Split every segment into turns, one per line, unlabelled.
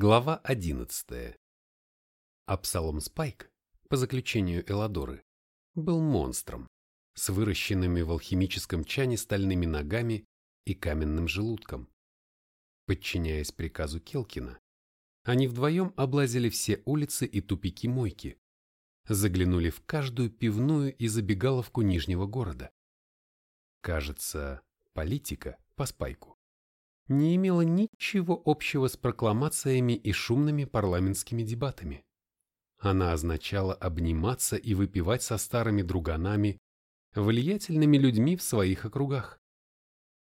Глава 11. Абсалом Спайк, по заключению Эладоры, был монстром, с выращенными в алхимическом чане стальными ногами и каменным желудком. Подчиняясь приказу Келкина, они вдвоем облазили все улицы и тупики Мойки, заглянули в каждую пивную и забегаловку Нижнего города. Кажется, политика по Спайку не имела ничего общего с прокламациями и шумными парламентскими дебатами. Она означала обниматься и выпивать со старыми друганами, влиятельными людьми в своих округах.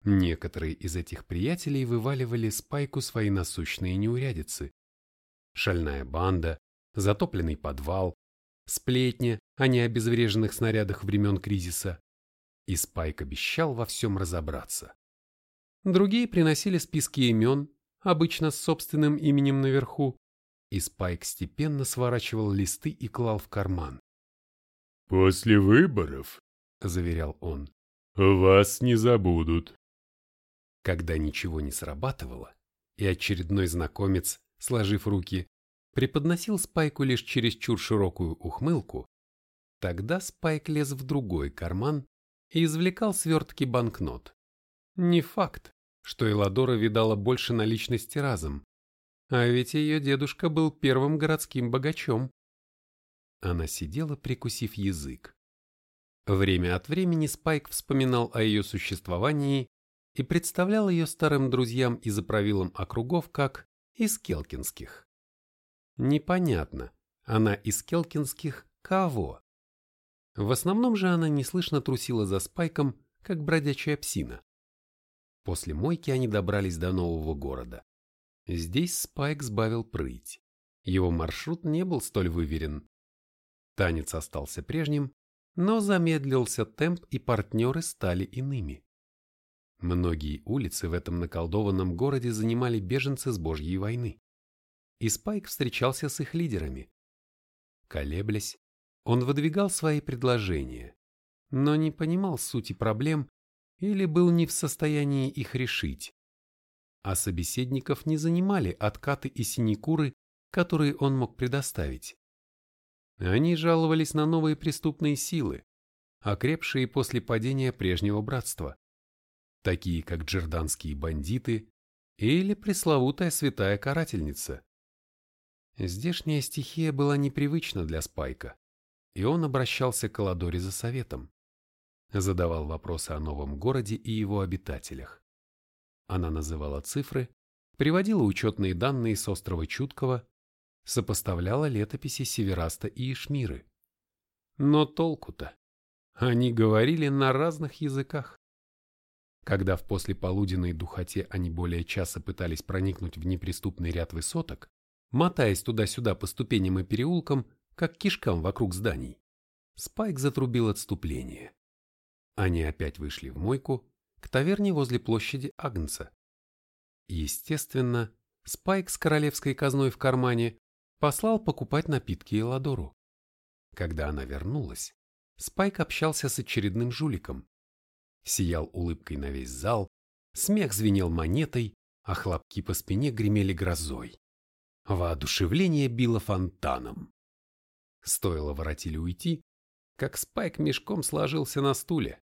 Некоторые из этих приятелей вываливали Спайку свои насущные неурядицы. Шальная банда, затопленный подвал, сплетни о необезвреженных снарядах времен кризиса. И Спайк обещал во всем разобраться. Другие приносили списки имен, обычно с собственным именем наверху, и Спайк степенно сворачивал листы и клал в карман.
«После выборов», —
заверял он, —
«вас не забудут».
Когда ничего не срабатывало, и очередной знакомец, сложив руки, преподносил Спайку лишь чересчур широкую ухмылку, тогда Спайк лез в другой карман и извлекал свертки банкнот. Не факт, что Эладора видала больше наличности разом, а ведь ее дедушка был первым городским богачом. Она сидела, прикусив язык. Время от времени Спайк вспоминал о ее существовании и представлял ее старым друзьям и заправилам округов как из келкинских. Непонятно, она из келкинских кого? В основном же она неслышно трусила за Спайком, как бродячая псина. После мойки они добрались до нового города. Здесь Спайк сбавил прыть. Его маршрут не был столь выверен. Танец остался прежним, но замедлился темп и партнеры стали иными. Многие улицы в этом наколдованном городе занимали беженцы с Божьей войны. И Спайк встречался с их лидерами. Колеблясь, он выдвигал свои предложения, но не понимал сути проблем или был не в состоянии их решить. А собеседников не занимали откаты и синекуры, которые он мог предоставить. Они жаловались на новые преступные силы, окрепшие после падения прежнего братства, такие как джерданские бандиты или пресловутая святая карательница. Здешняя стихия была непривычна для Спайка, и он обращался к Аладоре за советом задавал вопросы о новом городе и его обитателях. Она называла цифры, приводила учетные данные с острова Чуткого, сопоставляла летописи Севераста и Ишмиры. Но толку-то? Они говорили на разных языках. Когда в послеполуденной духоте они более часа пытались проникнуть в неприступный ряд высоток, мотаясь туда-сюда по ступеням и переулкам, как кишкам вокруг зданий, Спайк затрубил отступление. Они опять вышли в мойку к таверне возле площади Агнца. Естественно, Спайк с королевской казной в кармане послал покупать напитки Эладору. Когда она вернулась, Спайк общался с очередным жуликом. Сиял улыбкой на весь зал, смех звенел монетой, а хлопки по спине гремели грозой. Воодушевление било фонтаном. Стоило воротиле уйти, как Спайк мешком сложился на стуле.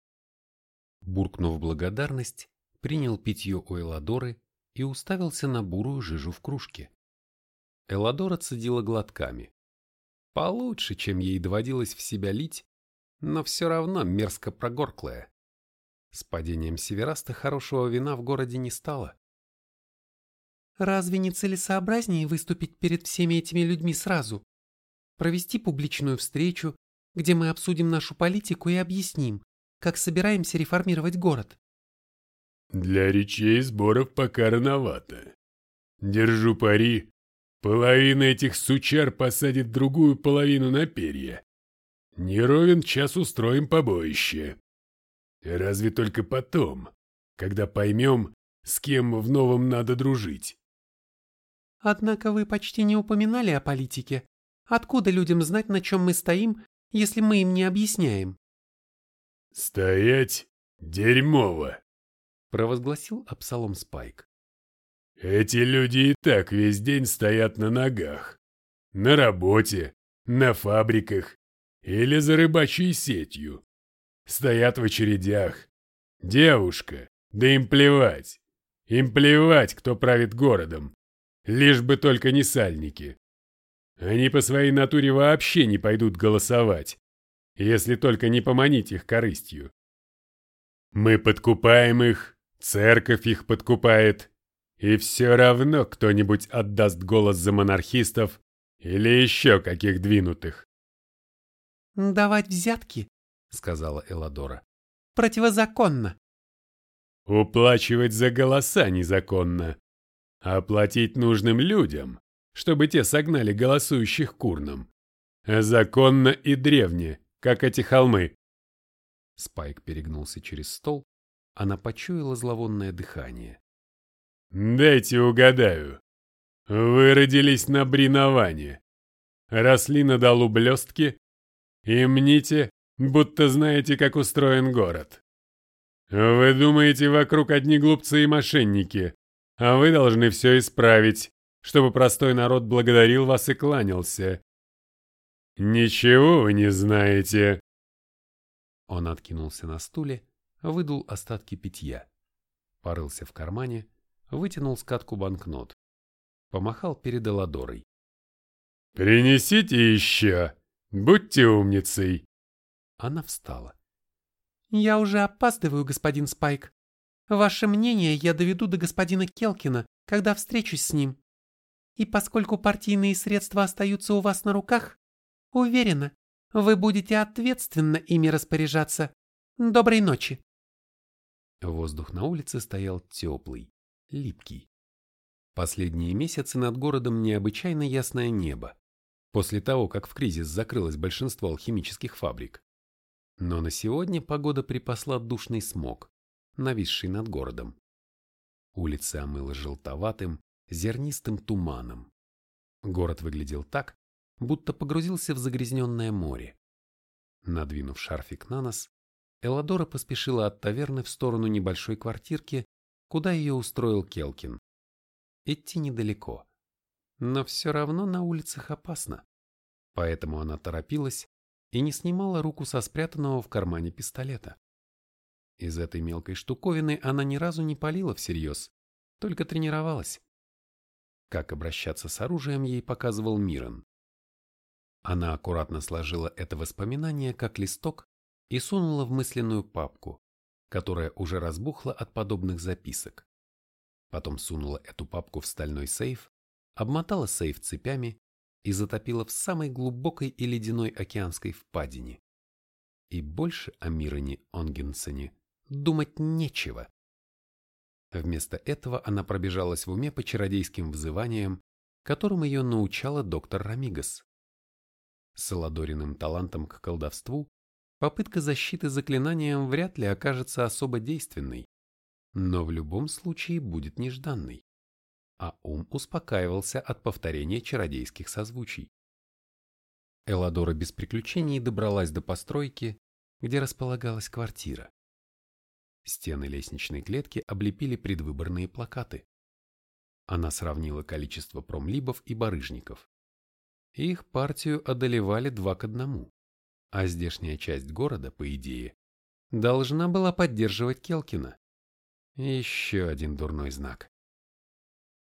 Буркнув благодарность, принял питье у Эладоры и уставился на бурую жижу в кружке. Эладора цедила глотками. Получше, чем ей доводилось в себя лить, но все равно мерзко прогорклая. С падением Севераста хорошего вина в городе не стало.
Разве не целесообразнее выступить перед всеми этими людьми сразу? Провести публичную встречу, где мы обсудим нашу политику и объясним, как собираемся реформировать город.
Для речей сборов пока рановато. Держу пари, половина этих сучар посадит другую половину на перья. Не ровен час устроим побоище. Разве только потом, когда поймем, с кем в новом надо дружить.
Однако вы почти не упоминали о политике. Откуда людям знать, на чем мы стоим если мы им не объясняем.
«Стоять дерьмово!»
— провозгласил Абсалом Спайк.
Эти люди и так весь день стоят на ногах. На работе, на фабриках или за рыбачьей сетью. Стоят в очередях. Девушка, да им плевать. Им плевать, кто правит городом. Лишь бы только не сальники. Они по своей натуре вообще не пойдут голосовать, если только не поманить их корыстью. Мы подкупаем их, церковь их подкупает, и все равно кто-нибудь отдаст голос за монархистов или еще каких двинутых.
«Давать взятки», — сказала Эладора, — «противозаконно».
«Уплачивать за голоса незаконно, а платить нужным людям, чтобы те согнали голосующих к. Законно и древне, как эти холмы».
Спайк перегнулся через стол, она почуяла зловонное дыхание.
«Дайте угадаю. Вы родились на бриноване, росли на долу блестки и мните, будто знаете, как устроен город. Вы думаете, вокруг одни глупцы и мошенники, а вы должны все исправить, чтобы простой народ благодарил вас и кланялся. Ничего вы не знаете.
Он откинулся на стуле, выдул остатки питья, порылся в кармане вытянул скатку банкнот. Помахал перед Эладорой.
«Принесите еще! Будьте умницей!»
Она встала.
«Я уже опаздываю, господин Спайк. Ваше мнение я доведу до господина Келкина, когда встречусь с ним. И поскольку партийные средства остаются у вас на руках, уверена, вы будете ответственно ими распоряжаться. Доброй ночи!»
Воздух на улице стоял теплый липкий. Последние месяцы над городом необычайно ясное небо, после того, как в кризис закрылось большинство алхимических фабрик. Но на сегодня погода припасла душный смог, нависший над городом. Улицы омыло желтоватым, зернистым туманом. Город выглядел так, будто погрузился в загрязненное море. Надвинув шарфик на нос, Эладора поспешила от таверны в сторону небольшой квартирки куда ее устроил Келкин. Идти недалеко, но все равно на улицах опасно. Поэтому она торопилась и не снимала руку со спрятанного в кармане пистолета. Из этой мелкой штуковины она ни разу не палила всерьез, только тренировалась. Как обращаться с оружием ей показывал Мирон. Она аккуратно сложила это воспоминание как листок и сунула в мысленную папку, которая уже разбухла от подобных записок. Потом сунула эту папку в стальной сейф, обмотала сейф цепями и затопила в самой глубокой и ледяной океанской впадине. И больше о Мироне Онгенсене думать нечего. Вместо этого она пробежалась в уме по чародейским взываниям, которым ее научала доктор Рамигас. С Эладориным талантом к колдовству попытка защиты заклинанием вряд ли окажется особо действенной, но в любом случае будет нежданной. А ум успокаивался от повторения чародейских созвучий. Эладора без приключений добралась до постройки, где располагалась квартира. Стены лестничной клетки облепили предвыборные плакаты. Она сравнила количество промлибов и барыжников. Их партию одолевали два к одному а здешняя часть города, по идее, должна была поддерживать Келкина. Еще один дурной знак.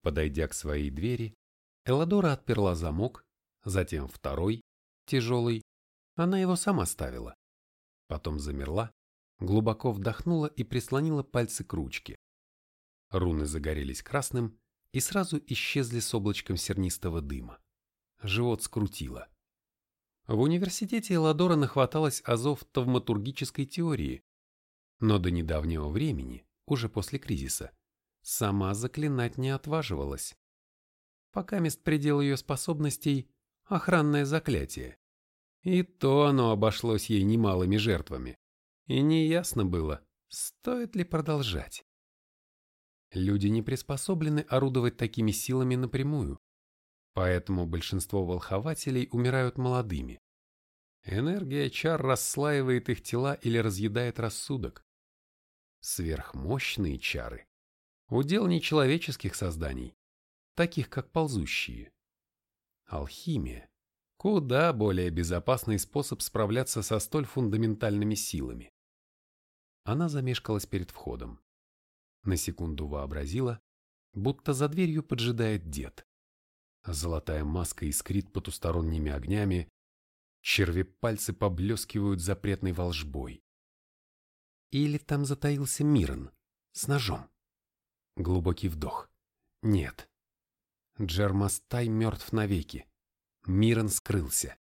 Подойдя к своей двери, Эладора отперла замок, затем второй, тяжелый, она его сама ставила. Потом замерла, глубоко вдохнула и прислонила пальцы к ручке. Руны загорелись красным и сразу исчезли с облачком сернистого дыма. Живот скрутило. В университете Эладора нахваталась азов тавматургической теории, но до недавнего времени, уже после кризиса, сама заклинать не отваживалась. Пока мест предел ее способностей – охранное заклятие. И то оно обошлось ей немалыми жертвами. И неясно было, стоит ли продолжать. Люди не приспособлены орудовать такими силами напрямую. Поэтому большинство волхователей умирают молодыми. Энергия чар расслаивает их тела или разъедает рассудок. Сверхмощные чары Удел нечеловеческих созданий, таких как ползущие. Алхимия – куда более безопасный способ справляться со столь фундаментальными силами. Она замешкалась перед входом. На секунду вообразила, будто за дверью поджидает дед. Золотая маска искрит потусторонними огнями, черви пальцы поблескивают запретной волжбой. Или там затаился Мирон с ножом. Глубокий вдох. Нет. Джермастай мертв навеки. Мирон скрылся.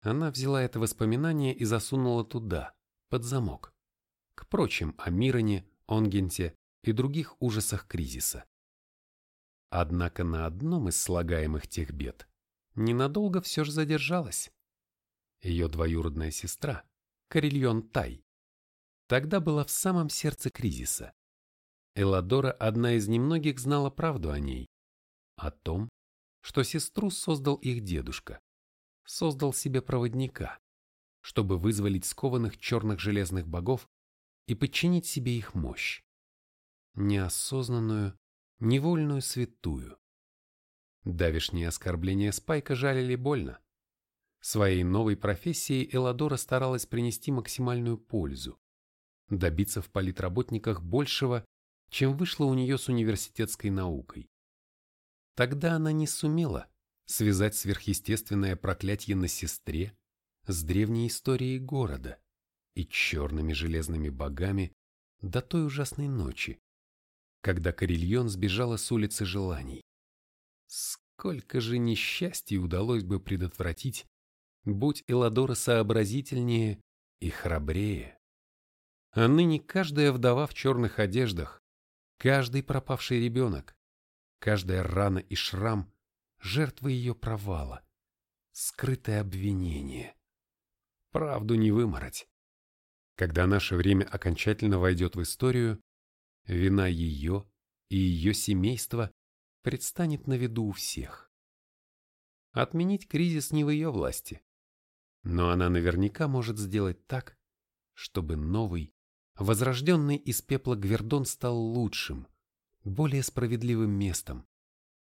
Она взяла это воспоминание и засунула туда, под замок. К прочим о Мироне, Онгенте и других ужасах кризиса. Однако на одном из слагаемых тех бед ненадолго все же задержалась. Ее двоюродная сестра, Карельон Тай, тогда была в самом сердце кризиса. Эладора одна из немногих знала правду о ней, о том, что сестру создал их дедушка, создал себе проводника, чтобы вызволить скованных черных железных богов и подчинить себе их мощь. Неосознанную, невольную святую. Давишние оскорбления Спайка жалили больно. Своей новой профессией Эладора старалась принести максимальную пользу, добиться в политработниках большего, чем вышло у нее с университетской наукой. Тогда она не сумела связать сверхъестественное проклятие на сестре с древней историей города и черными железными богами до той ужасной ночи, когда Карельон сбежала с улицы желаний. Сколько же несчастий удалось бы предотвратить, будь Эладора сообразительнее и храбрее. А ныне каждая вдова в черных одеждах, каждый пропавший ребенок, каждая рана и шрам – жертвы ее провала, скрытое обвинение. Правду не вымороть. Когда наше время окончательно войдет в историю, Вина ее и ее семейства предстанет на виду у всех. Отменить кризис не в ее власти, но она наверняка может сделать так, чтобы новый, возрожденный из пепла Гвердон стал лучшим, более справедливым местом,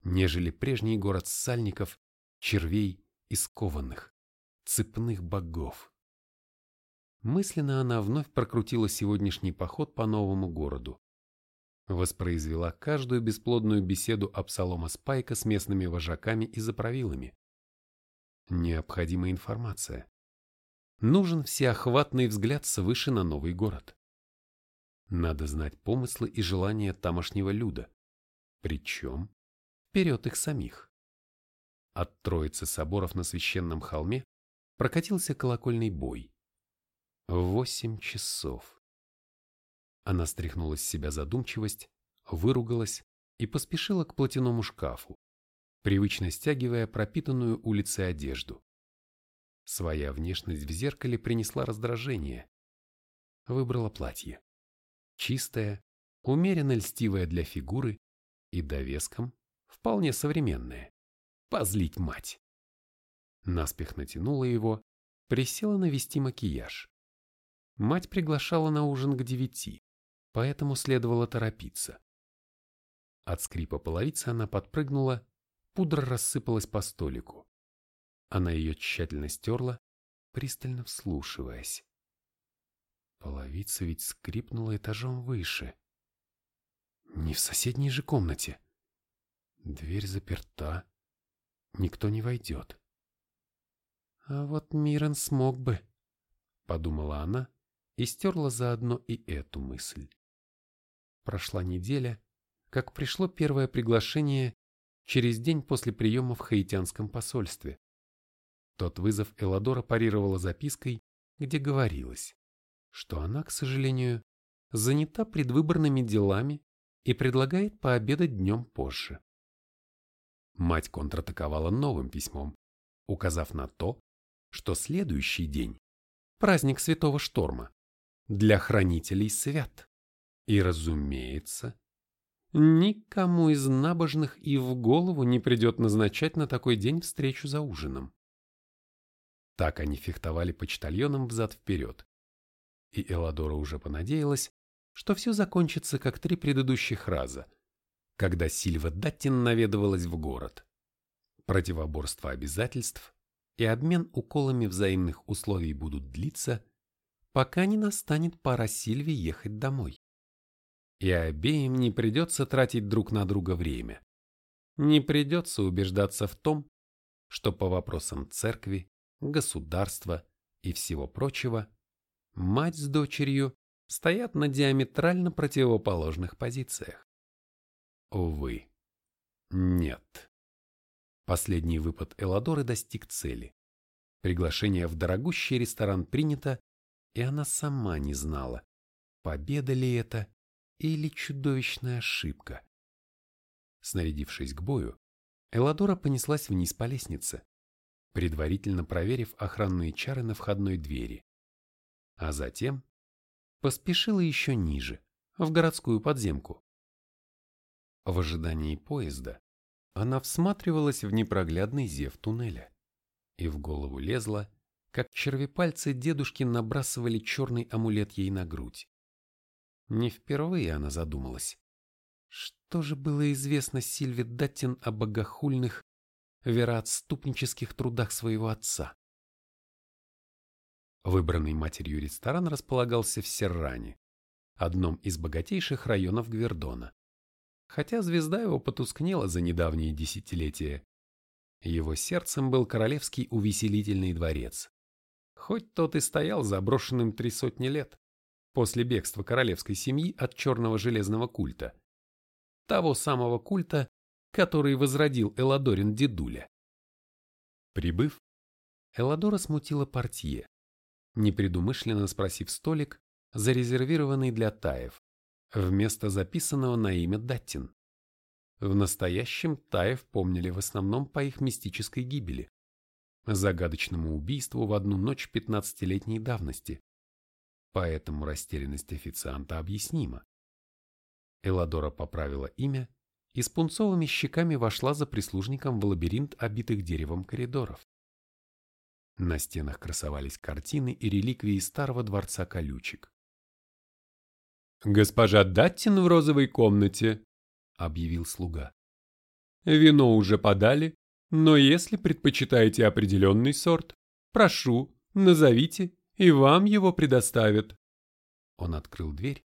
нежели прежний город сальников, червей и скованных, цепных богов. Мысленно она вновь прокрутила сегодняшний поход по новому городу воспроизвела каждую бесплодную беседу Абсалома Спайка с местными вожаками и заправилами. Необходима информация. Нужен всеохватный взгляд свыше на новый город. Надо знать помыслы и желания тамошнего люда, причем вперед их самих. От троицы соборов на священном холме прокатился колокольный бой. Восемь часов. Она стряхнула с себя задумчивость, выругалась и поспешила к платяному шкафу, привычно стягивая пропитанную улицей одежду. Своя внешность в зеркале принесла раздражение. Выбрала платье. Чистое, умеренно льстивое для фигуры и довеском вполне современное. Позлить мать. Наспех натянула его, присела навести макияж. Мать приглашала на ужин к девяти поэтому следовало торопиться. От скрипа половицы она подпрыгнула, пудра рассыпалась по столику. Она ее тщательно стерла, пристально вслушиваясь. Половица ведь скрипнула этажом выше. Не в соседней же комнате. Дверь заперта, никто не войдет. А вот Мирон смог бы, подумала она и стерла заодно и эту мысль. Прошла неделя, как пришло первое приглашение через день после приема в хаитянском посольстве. Тот вызов Эладора парировала запиской, где говорилось, что она, к сожалению, занята предвыборными делами и предлагает пообедать днем позже. Мать контратаковала новым письмом, указав на то, что следующий день – праздник Святого Шторма, для хранителей свят. И, разумеется, никому из набожных и в голову не придет назначать на такой день встречу за ужином. Так они фехтовали почтальоном взад-вперед. И Эладора уже понадеялась, что все закончится, как три предыдущих раза, когда Сильва Даттин наведывалась в город. Противоборство обязательств и обмен уколами взаимных условий будут длиться, пока не настанет пора Сильве ехать домой. И обеим не придется тратить друг на друга время. Не придется убеждаться в том, что по вопросам церкви, государства и всего прочего мать с дочерью стоят на диаметрально противоположных позициях. Увы, нет. Последний выпад Эладоры достиг цели. Приглашение в дорогущий ресторан принято, и она сама не знала, победа ли это или чудовищная ошибка. Снарядившись к бою, Эладора понеслась вниз по лестнице, предварительно проверив охранные чары на входной двери. А затем поспешила еще ниже, в городскую подземку. В ожидании поезда она всматривалась в непроглядный зев туннеля, и в голову лезла, как червепальцы дедушки набрасывали черный амулет ей на грудь. Не впервые она задумалась. Что же было известно Сильве Даттин о богохульных, вероотступнических трудах своего отца? Выбранный матерью ресторан располагался в Серране, одном из богатейших районов Гвердона. Хотя звезда его потускнела за недавние десятилетия. Его сердцем был королевский увеселительный дворец. Хоть тот и стоял заброшенным три сотни лет, после бегства королевской семьи от черного железного культа. Того самого культа, который возродил Эладорин дедуля. Прибыв, Эладора смутила портье, непредумышленно спросив столик, зарезервированный для Таев, вместо записанного на имя Даттин. В настоящем Таев помнили в основном по их мистической гибели, загадочному убийству в одну ночь пятнадцатилетней давности. Поэтому растерянность официанта объяснима. Эладора поправила имя и с пунцовыми щеками вошла за прислужником в лабиринт обитых деревом коридоров. На стенах красовались картины и реликвии старого дворца колючек. «Госпожа Даттин в розовой комнате», — объявил слуга. «Вино уже подали, но если предпочитаете определенный сорт, прошу, назовите, и вам его предоставят». Он открыл дверь,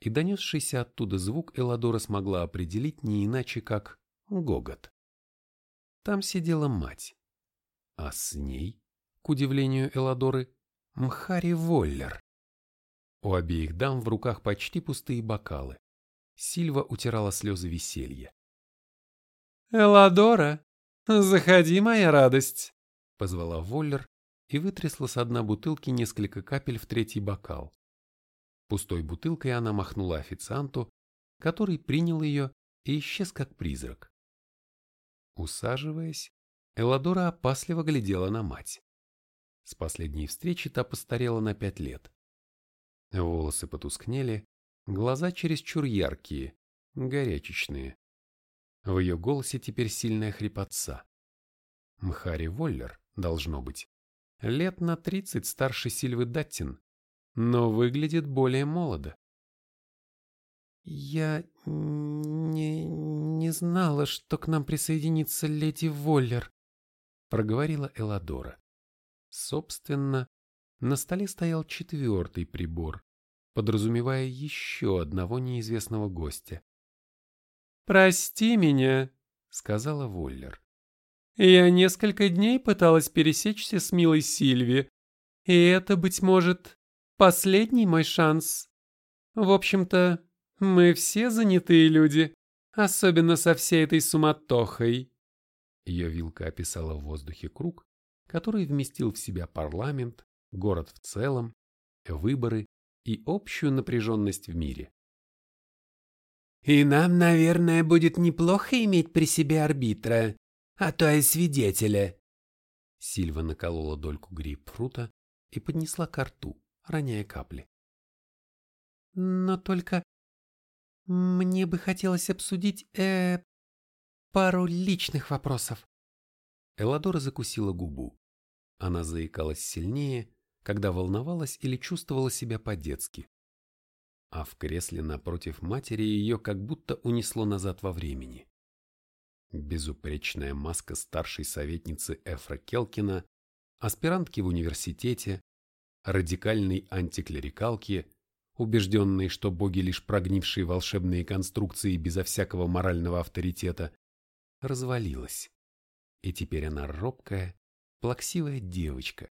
и донесшийся оттуда звук Эладора смогла определить не иначе, как гогот. Там сидела мать, а с ней к удивлению Эладоры, Мхари Воллер. У обеих дам в руках почти пустые бокалы. Сильва утирала слезы веселья. «Эладора, заходи, моя радость!» — позвала Воллер и вытрясла с дна бутылки несколько капель в третий бокал. Пустой бутылкой она махнула официанту, который принял ее и исчез как призрак. Усаживаясь, Эладора опасливо глядела на мать. С последней встречи та постарела на пять лет. Волосы потускнели, глаза чересчур яркие, горячечные. В ее голосе теперь сильная хрипотца. Мхари Воллер, должно быть, лет на тридцать старше Сильвы Даттин, но выглядит более молодо. «Я не, не знала, что к нам присоединится леди Воллер», проговорила Эладора. Собственно, на столе стоял четвертый прибор, подразумевая еще одного неизвестного гостя. «Прости меня», — сказала Воллер. «Я несколько дней пыталась пересечься с милой Сильви, и это, быть может, последний мой шанс. В общем-то, мы все занятые люди, особенно со всей этой суматохой». Ее вилка описала в воздухе круг, который вместил в себя парламент, город в целом, выборы и общую напряженность в мире.
«И нам, наверное, будет неплохо иметь при себе арбитра, а то и свидетеля».
Сильва наколола дольку грейпфрута и поднесла к рту, роняя капли.
«Но только мне бы хотелось обсудить, э, пару личных вопросов».
Эладора закусила губу. Она заикалась сильнее, когда волновалась или чувствовала себя по-детски. А в кресле напротив матери ее как будто унесло назад во времени. Безупречная маска старшей советницы Эфра Келкина, аспирантки в университете, радикальной антиклерикалки, убежденной, что боги лишь прогнившие волшебные конструкции безо всякого морального авторитета, развалилась. И теперь она робкая, плаксивая девочка,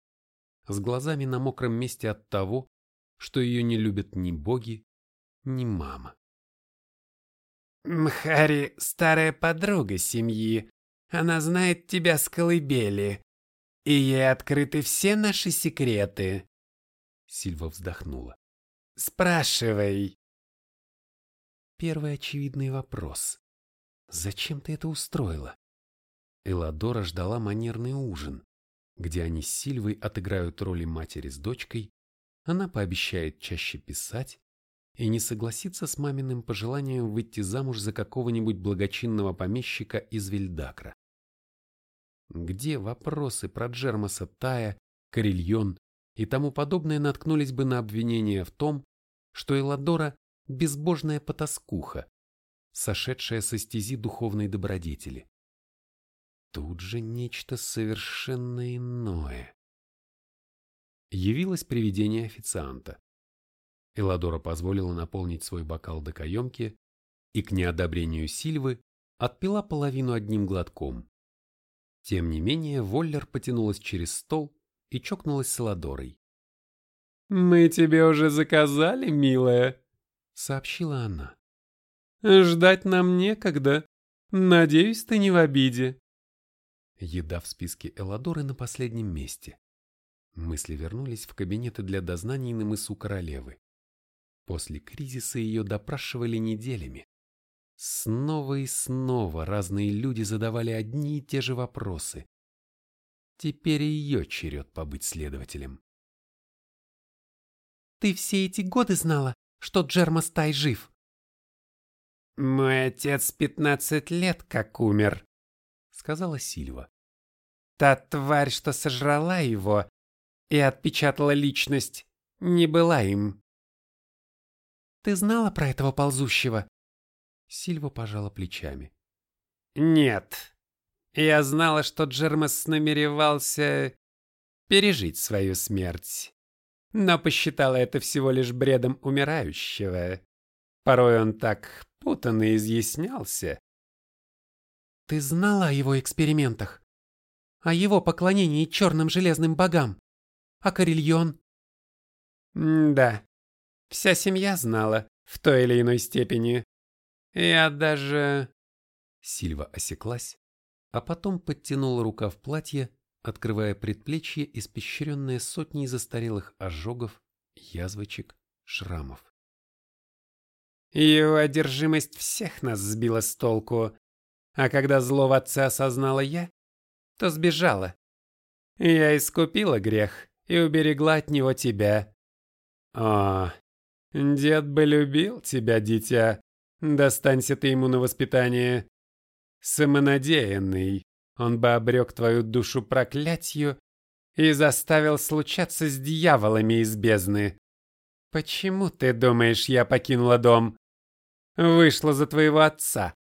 с глазами на мокром месте от того, что ее не любят ни боги, ни мама.
Мхари — старая подруга семьи. Она знает тебя с колыбели. И ей открыты все наши секреты.
Сильва вздохнула.
Спрашивай.
Первый очевидный вопрос. Зачем ты это устроила? Эладора ждала манерный ужин, где они с Сильвой отыграют роли матери с дочкой, она пообещает чаще писать и не согласится с маминым пожеланием выйти замуж за какого-нибудь благочинного помещика из Вильдакра. Где вопросы про Джермаса Тая, Карельон и тому подобное наткнулись бы на обвинение в том, что Эладора – безбожная потаскуха, сошедшая со стези духовной добродетели. Тут же нечто совершенно иное. Явилось привидение официанта. Эладора позволила наполнить свой бокал до каемки и к неодобрению Сильвы отпила половину одним глотком. Тем не менее, Воллер потянулась через стол и чокнулась с Эладорой.
«Мы тебе уже заказали, милая», — сообщила она. «Ждать нам некогда. Надеюсь, ты не в обиде».
Еда в списке Эладоры на последнем месте. Мысли вернулись в кабинеты для дознаний на мысу королевы. После кризиса ее допрашивали неделями. Снова и снова разные люди задавали одни и те же вопросы. Теперь ее черед побыть следователем.
«Ты все эти годы знала, что Джермастай жив?»
«Мой отец пятнадцать лет как умер», — сказала Сильва. «Та тварь, что сожрала его и отпечатала личность, не была им».
Ты знала про этого ползущего?
Сильва пожала плечами.
Нет. Я знала, что Джермас намеревался пережить свою смерть. Но посчитала это всего лишь бредом умирающего. Порой он так путанно изъяснялся.
Ты знала о его экспериментах? О его поклонении черным железным богам? А Карельон?
да. Вся семья знала в той или иной степени. Я даже...
Сильва осеклась, а потом подтянула рука в платье, открывая предплечье, испещренное сотней застарелых ожогов, язвочек, шрамов.
Ее одержимость всех нас сбила с толку, а когда зло в отце осознала я, то сбежала. Я искупила грех и уберегла от него тебя. О, Дед бы любил тебя, дитя. Достанься ты ему на воспитание. Самонадеянный, он бы обрек твою душу проклятью и заставил случаться с дьяволами из бездны. Почему ты думаешь, я покинула дом? Вышла за твоего отца.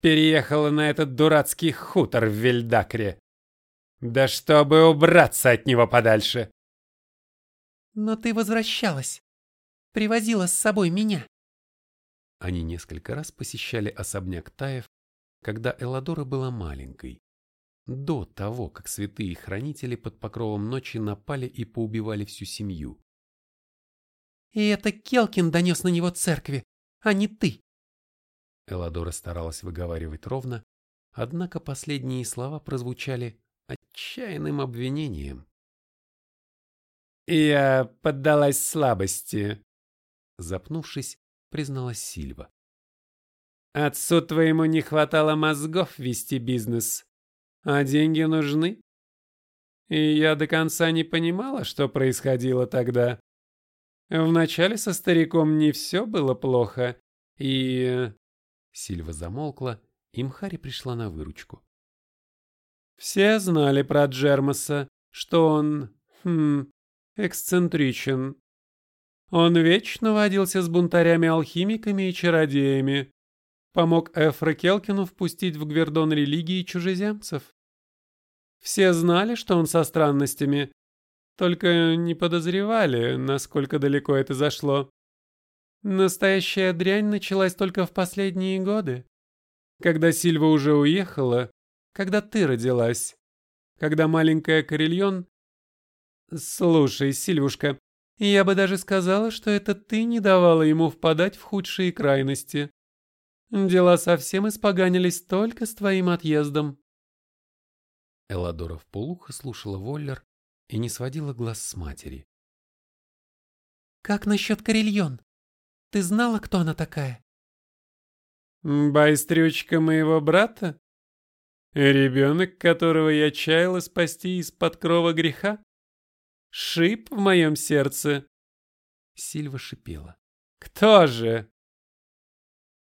Переехала на этот дурацкий хутор в Вильдакре. Да чтобы убраться от него подальше.
Но ты возвращалась привозила с собой меня.
Они несколько раз посещали особняк Таев, когда Эладора была маленькой, до того, как святые хранители под покровом ночи напали и поубивали всю семью.
И это Келкин донес на него церкви, а не ты.
Эладора старалась выговаривать ровно, однако последние слова прозвучали отчаянным обвинением.
«Я поддалась слабости»,
Запнувшись, призналась Сильва.
Отцу твоему не хватало мозгов вести бизнес, а деньги нужны. И я до конца не понимала, что происходило тогда. Вначале со стариком не все было плохо, и...
Сильва замолкла, и Мхари пришла на выручку.
Все знали про Джермаса, что он, хм, эксцентричен. Он вечно водился с бунтарями-алхимиками и чародеями. Помог Эфра Келкину впустить в Гвердон религии чужеземцев. Все знали, что он со странностями, только не подозревали, насколько далеко это зашло. Настоящая дрянь началась только в последние годы. Когда Сильва уже уехала, когда ты родилась, когда маленькая Карельон... Слушай, Сильвушка, я бы даже сказала, что это ты не давала ему впадать в худшие крайности. Дела совсем испоганились только с твоим отъездом.
Эладора вполуха слушала Воллер и не сводила глаз с матери.
«Как насчет Карельон? Ты знала, кто она такая?»
«Байстрючка моего брата? Ребенок, которого я чаяла спасти из-под крова греха? Шип в моем сердце?»
Сильва шипела.
«Кто же?»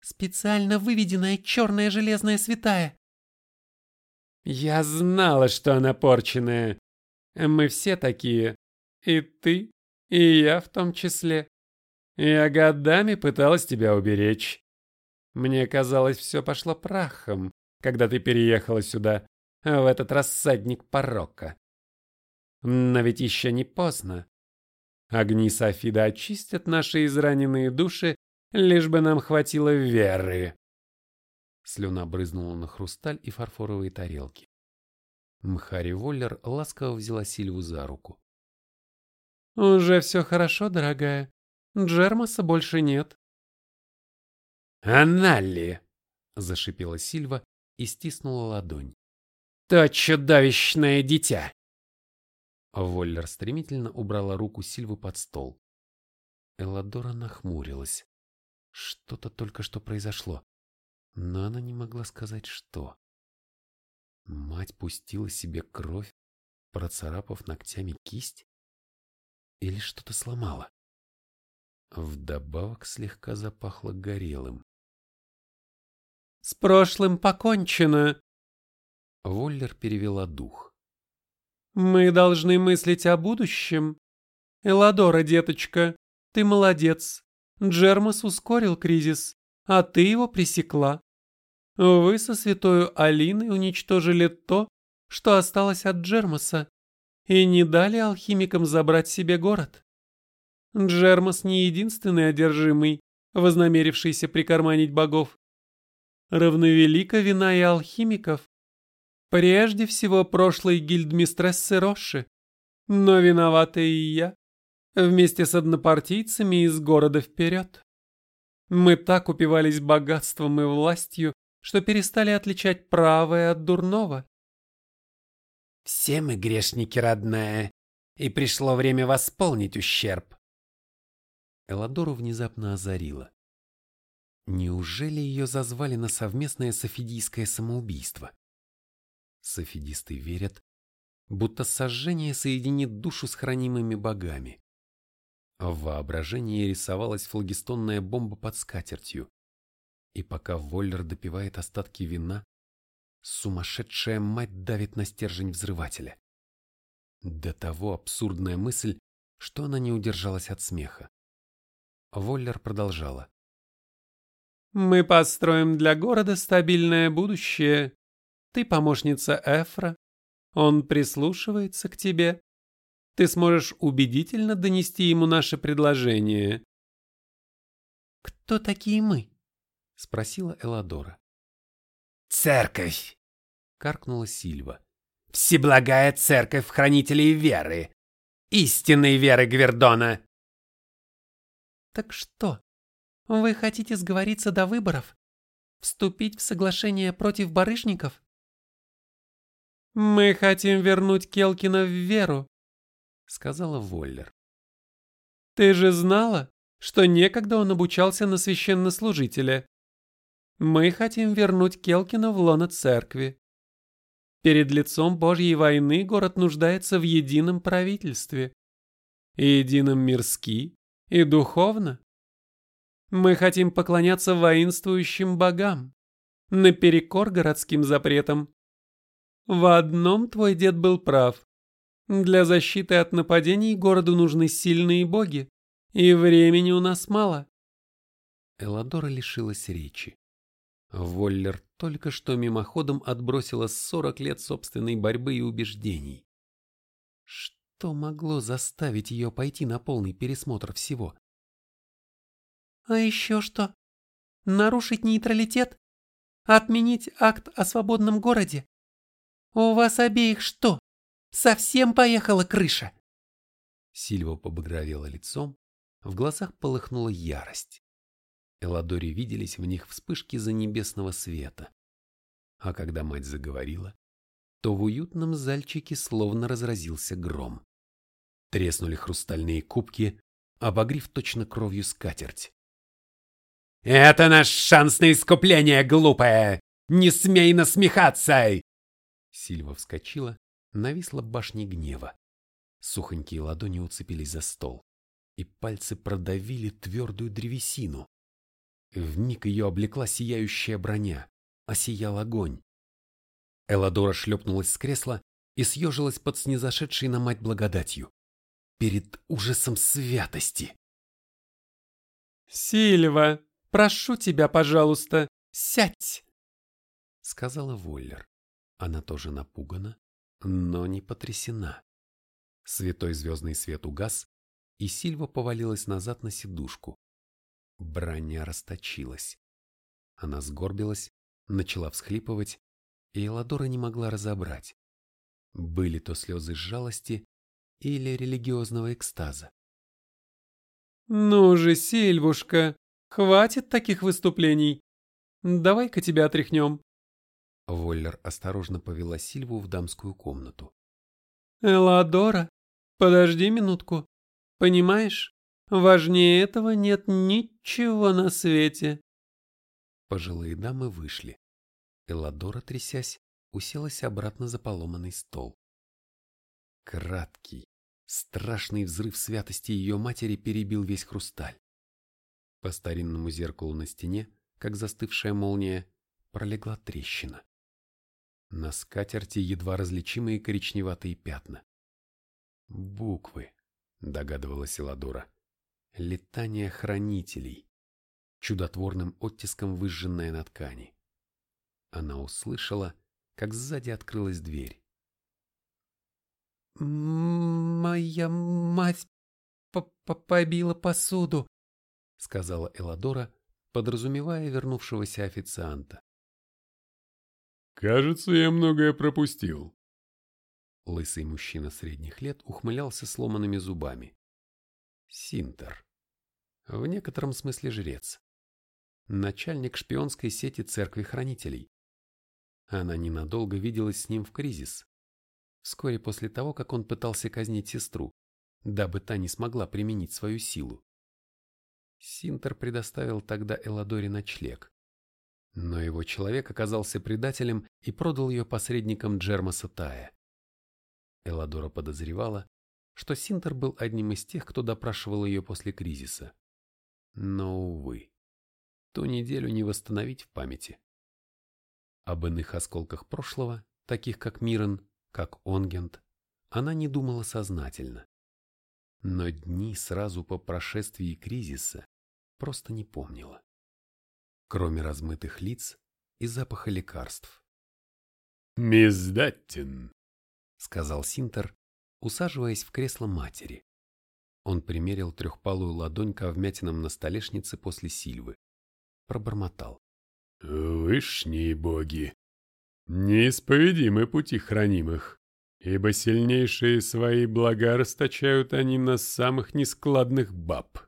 «Специально выведенная черная железная святая!»
«Я знала, что она порченная. Мы все такие. И ты, и я в том числе. Я годами пыталась тебя уберечь. Мне казалось, все пошло прахом, когда ты переехала сюда, в этот рассадник порока. Но ведь еще не поздно. Огни Софида очистят наши израненные души, лишь бы нам хватило веры.
Слюна брызнула на хрусталь и фарфоровые тарелки. Мхари Воллер ласково взяла Сильву за руку.
«Уже все хорошо, дорогая. Джермаса больше нет».
«Аналли!»
— зашипела Сильва и стиснула ладонь.
«То чудовищное дитя!»
Воллер стремительно убрала руку Сильвы под стол. Эладора нахмурилась. Что-то только что произошло, но она не могла сказать, что. Мать пустила себе кровь, процарапав ногтями кисть? Или что-то сломала? Вдобавок слегка запахло горелым.
«С прошлым покончено!»
Воллер перевела дух.
«Мы должны мыслить о будущем. Эладора, деточка, ты молодец. Джермас ускорил кризис, а ты его пресекла. Вы со святой Алиной уничтожили то, что осталось от Джермаса, и не дали алхимикам забрать себе город. Джермас не единственный одержимый, вознамерившийся прикарманить богов. Равновелика вина и алхимиков. Прежде всего прошлой гильдмистрессы Роши. Но виновата и я, вместе с однопартийцами из города вперед. Мы так упивались богатством и властью, что перестали отличать правое от дурного.
Все мы грешники, родная, и пришло время восполнить ущерб.
Эладору внезапно озарило. Неужели ее зазвали на совместное софидийское самоубийство? Софидисты верят, будто сожжение соединит душу с хранимыми богами. В воображении рисовалась флагистонная бомба под скатертью, и пока Воллер допивает остатки вина, сумасшедшая мать давит на стержень взрывателя. До того абсурдная мысль, что она не удержалась от смеха. Воллер продолжала.
«Мы построим для города стабильное будущее. Ты помощница Эфра. Он прислушивается к тебе. Ты сможешь убедительно донести ему наше предложение».
«Кто такие мы?»
— спросила Эладора.
«Церковь!»
— каркнула Сильва.
«Всеблагая церковь хранителей веры! Истинной веры Гвердона!»
«Так что, вы хотите сговориться до выборов? Вступить в соглашение против барышников?»
«Мы хотим вернуть Келкина в веру», — сказала Воллер. «Ты же знала, что некогда он обучался на священнослужителя?» Мы хотим вернуть Келкина в лоно церкви. Перед лицом Божьей войны город нуждается в едином правительстве. И едином мирски, и духовно. Мы хотим поклоняться воинствующим богам, наперекор городским запретам. В одном твой дед был прав. Для защиты от нападений городу нужны сильные боги.
И времени у нас мало.
Эладора лишилась речи. Воллер только что мимоходом отбросила 40 лет собственной борьбы и убеждений. Что могло заставить ее пойти на полный пересмотр всего?
А еще что? Нарушить нейтралитет? Отменить акт о свободном городе? У вас обеих что? Совсем поехала крыша?
Сильва побагровела лицом, в глазах полыхнула ярость. Эладоре виделись в них вспышки за небесного света. А когда мать заговорила, то в уютном зальчике словно разразился гром. Треснули хрустальные кубки, обогрив точно кровью скатерть.
«Это наш шанс на искупление, глупая! Не смей насмехаться!»
Сильва вскочила, нависла башней гнева. Сухонькие ладони уцепились за стол, и пальцы продавили твердую древесину. Вмиг ее облекла сияющая броня, осиял огонь. Эладора шлепнулась с кресла и съежилась под снизошедшей на мать благодатью. Перед ужасом святости.
«Сильва, прошу тебя, пожалуйста, сядь!»
Сказала Воллер. Она тоже напугана, но не потрясена. Святой звездный свет угас, и Сильва повалилась назад на сидушку. Броня расточилась. Она сгорбилась, начала всхлипывать, и Эладора не могла разобрать, были то слезы жалости или религиозного экстаза.
«Ну же, Сильвушка, хватит таких выступлений. Давай-ка тебя отряхнем».
Воллер осторожно повела Сильву в дамскую комнату.
«Эладора, подожди минутку. Понимаешь, Важнее этого нет ничего на свете.
Пожилые дамы вышли. Эладора, трясясь, уселась обратно за поломанный стол. Краткий, страшный взрыв святости ее матери перебил весь хрусталь. По старинному зеркалу на стене, как застывшая молния, пролегла трещина. На скатерти едва различимые коричневатые пятна. Буквы, догадывалась Эладора летание хранителей, чудотворным оттиском выжженное на ткани. Она услышала, как сзади открылась дверь.
«Моя мать побила посуду», — сказала
Эладора, подразумевая вернувшегося официанта.
«Кажется, я многое пропустил».
Лысый мужчина средних лет ухмылялся сломанными зубами. Синтер. В некотором смысле жрец. Начальник шпионской сети церкви хранителей. Она ненадолго виделась с ним в кризис. Вскоре после того, как он пытался казнить сестру, дабы та не смогла применить свою силу. Синтер предоставил тогда Эладоре ночлег. Но его человек оказался предателем и продал ее посредникам Джермаса Тая. Эладора подозревала, что Синтер был одним из тех, кто допрашивал ее после кризиса. Но, увы, ту неделю не восстановить в памяти. Об иных осколках прошлого, таких как Мирон, как Онгент, она не думала сознательно. Но дни сразу по прошествии кризиса просто не помнила. Кроме размытых лиц и запаха лекарств.
«Мисс Даттин», —
сказал Синтер, усаживаясь в кресло матери. Он примерил трехпалую ладонь к вмятинам на столешнице после Сильвы. Пробормотал.
«Вышние боги! Неисповедимы пути хранимых, ибо сильнейшие свои блага расточают они на самых нескладных баб.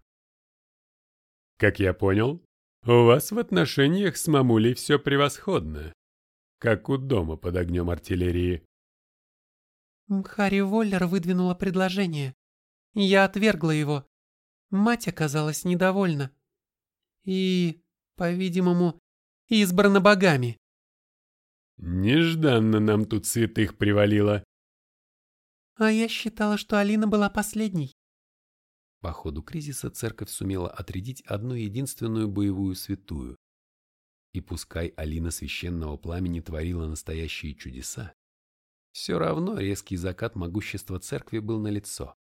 Как я понял, у вас в отношениях с мамулей все превосходно, как у дома под огнем артиллерии.
Харри Воллер выдвинула предложение. Я отвергла его. Мать оказалась недовольна. И, по-видимому, избрана богами.
Нежданно нам тут святых привалило.
А я считала, что Алина была последней.
По ходу кризиса церковь сумела отрядить одну единственную боевую святую. И пускай Алина священного пламени творила настоящие чудеса, все равно резкий закат могущества церкви был налицо.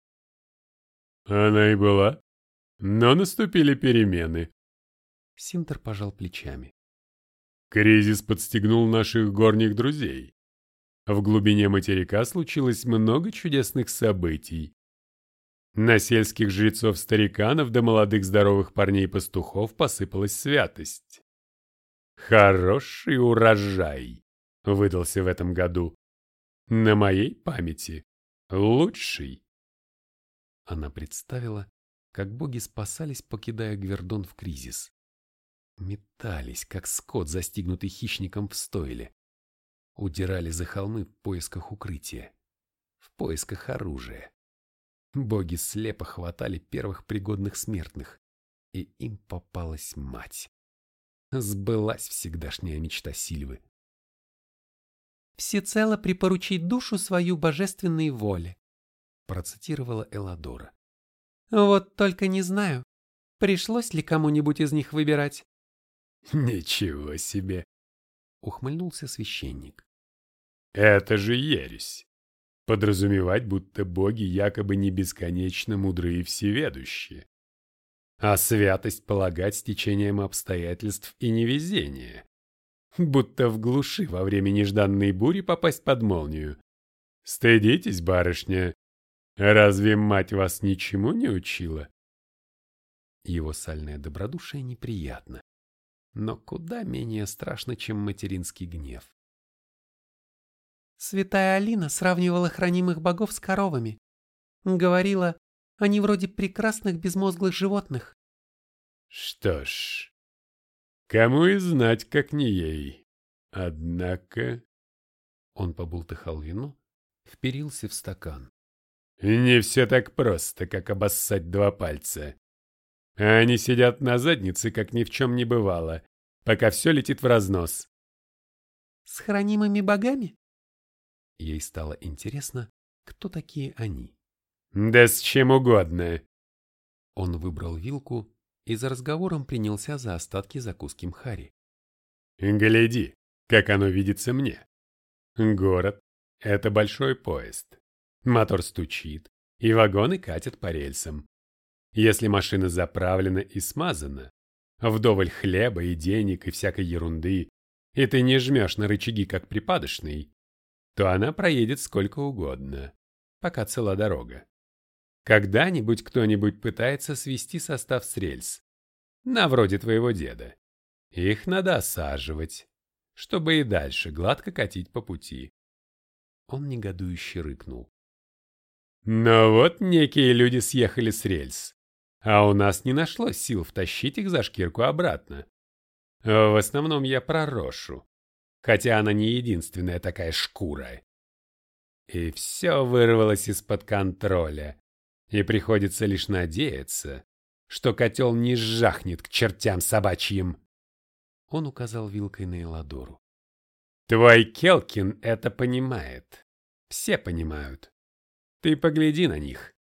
Она и была? но наступили перемены.
Синтер пожал плечами.
Кризис подстегнул наших горних друзей. В глубине материка случилось много чудесных событий. На сельских жрецов-стариканов до молодых здоровых парней-пастухов посыпалась святость. Хороший урожай выдался в этом году. На моей памяти лучший.
Она представила, как боги спасались, покидая Гвердон в кризис. Метались, как скот, застигнутый хищником в стойле. Удирали за холмы в поисках укрытия, в поисках оружия. Боги слепо хватали первых пригодных смертных, и им попалась мать. Сбылась всегдашняя мечта Сильвы.
«Всецело припоручить душу свою божественной воле»,
процитировала Эладора.
«Вот только не знаю, пришлось ли кому-нибудь из них выбирать».
«Ничего себе!»
— ухмыльнулся священник.
«Это же ересь! Подразумевать, будто боги якобы не бесконечно мудрые и всеведущие. А святость полагать стечением обстоятельств и невезения. Будто в глуши во время нежданной бури попасть под молнию. Стыдитесь, барышня. Разве мать вас ничему не учила?
Его сальное добродушие неприятно но куда менее страшно, чем материнский гнев.
Святая Алина сравнивала хранимых богов с коровами. Говорила, они вроде прекрасных безмозглых животных.
Что ж, кому и знать, как не ей. Однако...
Он побултыхал вино, вперился в стакан.
Не все так просто, как обоссать два пальца. Они сидят на заднице, как ни в чем не бывало, пока все летит в разнос.
С хранимыми богами?
Ей стало интересно, кто такие они.
Да с чем угодно.
Он выбрал вилку и за разговором принялся за остатки закуски Мхари.
Гляди, как оно видится мне. Город — это большой поезд. Мотор стучит, и вагоны катят по рельсам. Если машина заправлена и смазана, вдоволь хлеба и денег и всякой ерунды, и ты не жмешь на рычаги, как припадочный, то она проедет сколько угодно, пока цела дорога. Когда-нибудь кто-нибудь пытается свести состав с рельс, на вроде твоего деда. Их надо осаживать, чтобы и дальше гладко катить по пути.
Он негодующе рыкнул.
Но вот некие люди съехали с рельс, а у нас не нашлось сил втащить их за шкирку обратно. В основном я про Рошу, хотя она не единственная такая шкура. И все вырвалось из-под контроля, и приходится лишь надеяться, что котел не сжахнет к чертям собачьим.
Он указал вилкой на Эладору.
Твой Келкин это понимает. Все понимают. Ты погляди на них.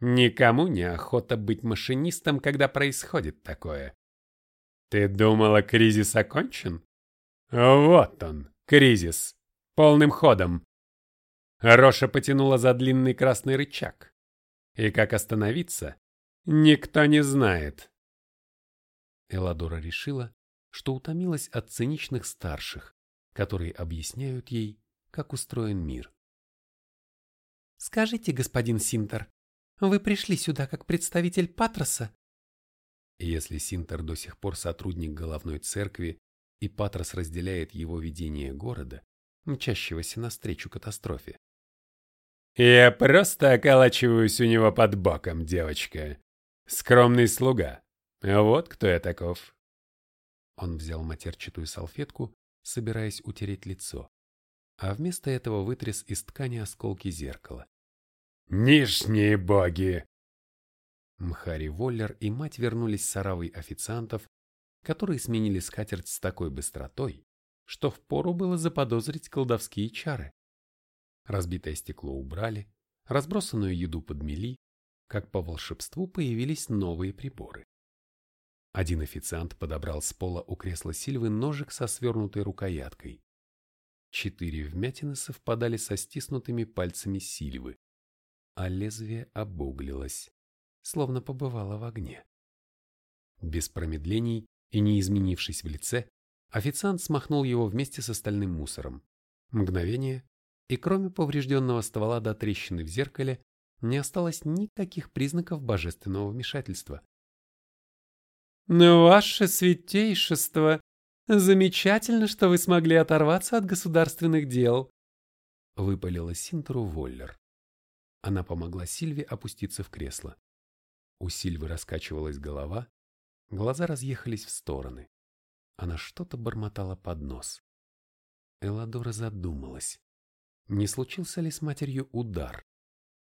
Никому не охота быть машинистом, когда происходит такое. Ты думала, кризис окончен? Вот он, кризис. Полным ходом. Роша потянула за длинный красный рычаг. И как остановиться, никто не знает.
Эладора решила, что утомилась от циничных старших, которые объясняют ей, как устроен мир.
«Скажите, господин Синтер, вы пришли сюда как представитель Патроса?
Если Синтер до сих пор сотрудник головной церкви, и Патрос разделяет его видение города, мчащегося навстречу катастрофе.
«Я просто околачиваюсь у него под боком, девочка. Скромный слуга. Вот кто я таков».
Он взял матерчатую салфетку, собираясь утереть лицо, а вместо этого вытряс из ткани осколки зеркала.
Нижние боги!»
Мхари Воллер и мать вернулись с оравой официантов, которые сменили скатерть с такой быстротой, что впору было заподозрить колдовские чары. Разбитое стекло убрали, разбросанную еду подмели, как по волшебству появились новые приборы. Один официант подобрал с пола у кресла Сильвы ножик со свернутой рукояткой. Четыре вмятины совпадали со стиснутыми пальцами Сильвы а лезвие обуглилось, словно побывало в огне. Без промедлений и не изменившись в лице, официант смахнул его вместе с остальным мусором. Мгновение, и кроме поврежденного ствола до трещины в зеркале, не осталось никаких признаков божественного вмешательства.
«Ну, ваше святейшество, замечательно, что вы смогли оторваться от государственных дел»,
выпалила Синтеру Воллер. Она помогла Сильве опуститься в кресло. У Сильвы раскачивалась голова, глаза разъехались в стороны. Она что-то бормотала под нос. Эладора задумалась, не случился ли с матерью удар,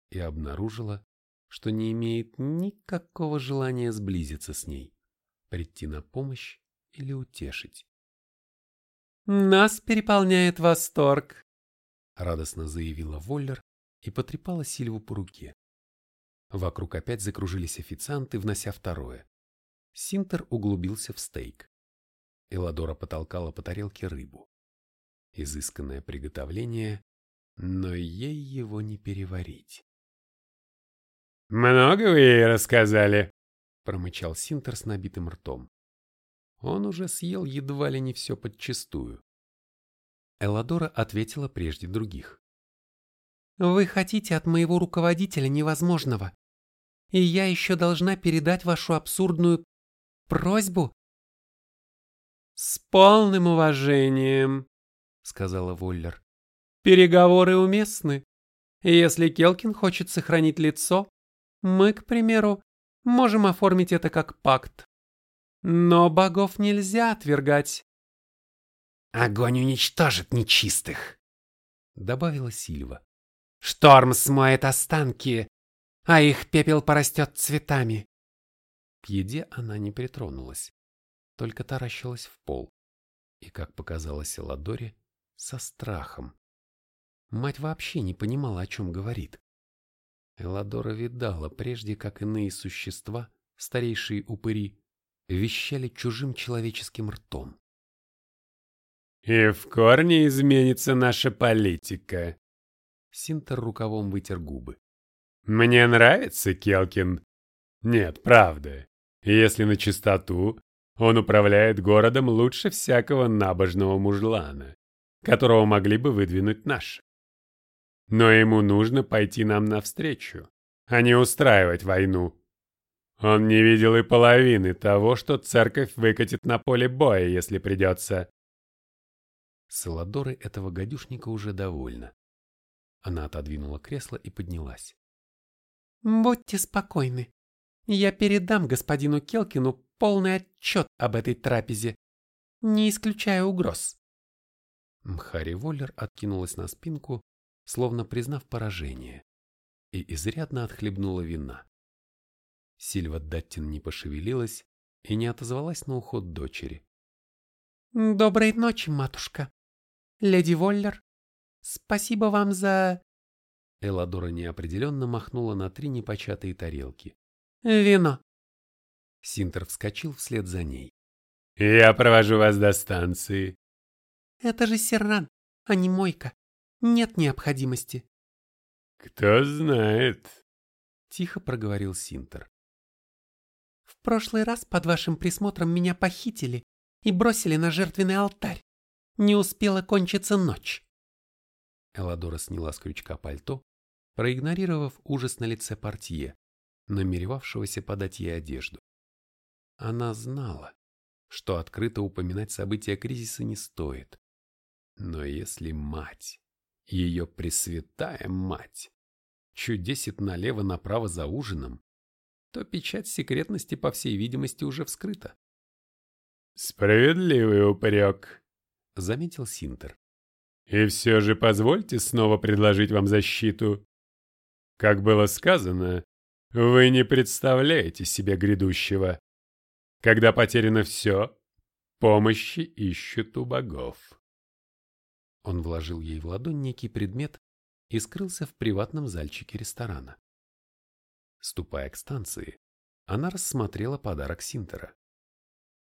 и обнаружила, что не имеет никакого желания сблизиться с ней, прийти на помощь или утешить.
«Нас переполняет восторг», —
радостно заявила Воллер и потрепала Сильву по руке. Вокруг опять закружились официанты, внося второе. Синтер углубился в стейк. Эладора потолкала по тарелке рыбу. Изысканное приготовление, но ей его не переварить.
«Много вы ей рассказали?»
— промычал Синтер с набитым ртом. Он уже съел едва ли не все подчистую. Эладора ответила прежде других.
«Вы хотите от моего руководителя невозможного, и я еще должна передать вашу абсурдную просьбу?»
«С полным уважением», — сказала Воллер. «Переговоры уместны. Если Келкин хочет сохранить лицо, мы, к примеру, можем оформить это как пакт. Но богов нельзя отвергать.
Огонь уничтожит нечистых, добавила Сильва.
Шторм смоет останки, а их пепел порастет цветами.
К еде она не притронулась, только таращилась в пол. И, как показалось Ладоре, со страхом. Мать вообще не понимала, о чем говорит. Эладора видала прежде, как иные существа, старейшие упыри, вещали чужим человеческим ртом.
«И в корне изменится наша политика», —
Синтер рукавом вытер губы.
«Мне нравится Келкин. Нет, правда. Если на чистоту, он управляет городом лучше всякого набожного мужлана, которого могли бы выдвинуть наши. Но ему нужно пойти нам навстречу, а не устраивать войну. Он не видел и половины того, что церковь выкатит на поле боя, если придется.
Саладоры этого гадюшника уже довольна. Она отодвинула кресло и поднялась.
«Будьте спокойны. Я передам господину Келкину полный отчет об этой трапезе, не исключая угроз».
Мхари Воллер откинулась на спинку словно признав поражение, и изрядно отхлебнула вина. Сильва Даттин не пошевелилась и не отозвалась на уход дочери.
«Доброй ночи, матушка. Леди Воллер, спасибо вам за...»
Эладора неопределенно махнула на три непочатые тарелки.
«Вино».
Синтер вскочил вслед за ней.
«Я провожу вас до станции».
«Это же Серран, а не Мойка нет необходимости.
Кто знает,
тихо проговорил Синтер.
В прошлый раз под вашим присмотром меня похитили и бросили на жертвенный алтарь. Не успела кончиться ночь.
Эладора сняла с крючка пальто, проигнорировав ужас на лице портье, намеревавшегося подать ей одежду. Она знала, что открыто упоминать события кризиса не стоит. Но если мать ее пресвятая мать, чудесит налево-направо за ужином, то печать секретности, по всей видимости, уже вскрыта.
«Справедливый упрек», —
заметил Синтер.
«И все же позвольте снова предложить вам защиту. Как было сказано, вы не представляете себе грядущего. Когда потеряно все, помощи ищут у богов».
Он вложил ей в ладонь некий предмет и скрылся в приватном зальчике ресторана. Ступая к станции, она рассмотрела подарок Синтера.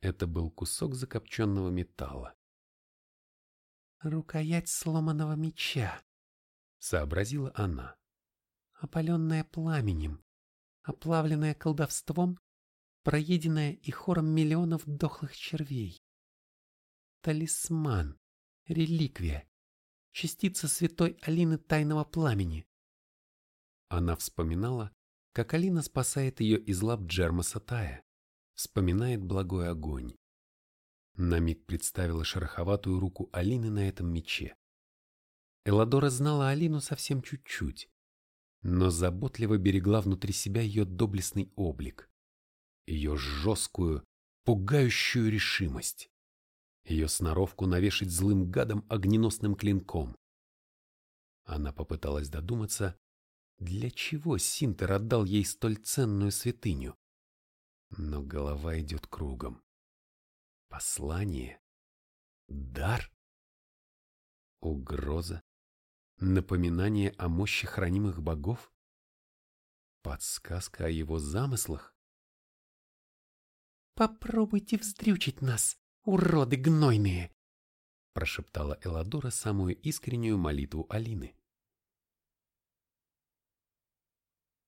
Это был кусок закопченного металла.
«Рукоять сломанного меча», —
сообразила она.
«Опаленная пламенем, оплавленная колдовством проеденная и хором миллионов дохлых червей. Талисман, реликвия, частица святой Алины тайного пламени.
Она вспоминала, как Алина спасает ее из лап Джермаса Тая, вспоминает благой огонь. На миг представила шероховатую руку Алины на этом мече. Эладора знала Алину совсем чуть-чуть, но заботливо берегла внутри себя ее доблестный облик, ее жесткую, пугающую решимость, ее сноровку навешать злым гадом огненосным клинком. Она попыталась додуматься, для чего Синтер отдал ей столь ценную святыню. Но голова идет кругом. Послание? Дар? Угроза? Напоминание о мощи хранимых богов? Подсказка о его замыслах?
«Попробуйте вздрючить нас, уроды гнойные!»
прошептала Эладора самую искреннюю молитву Алины.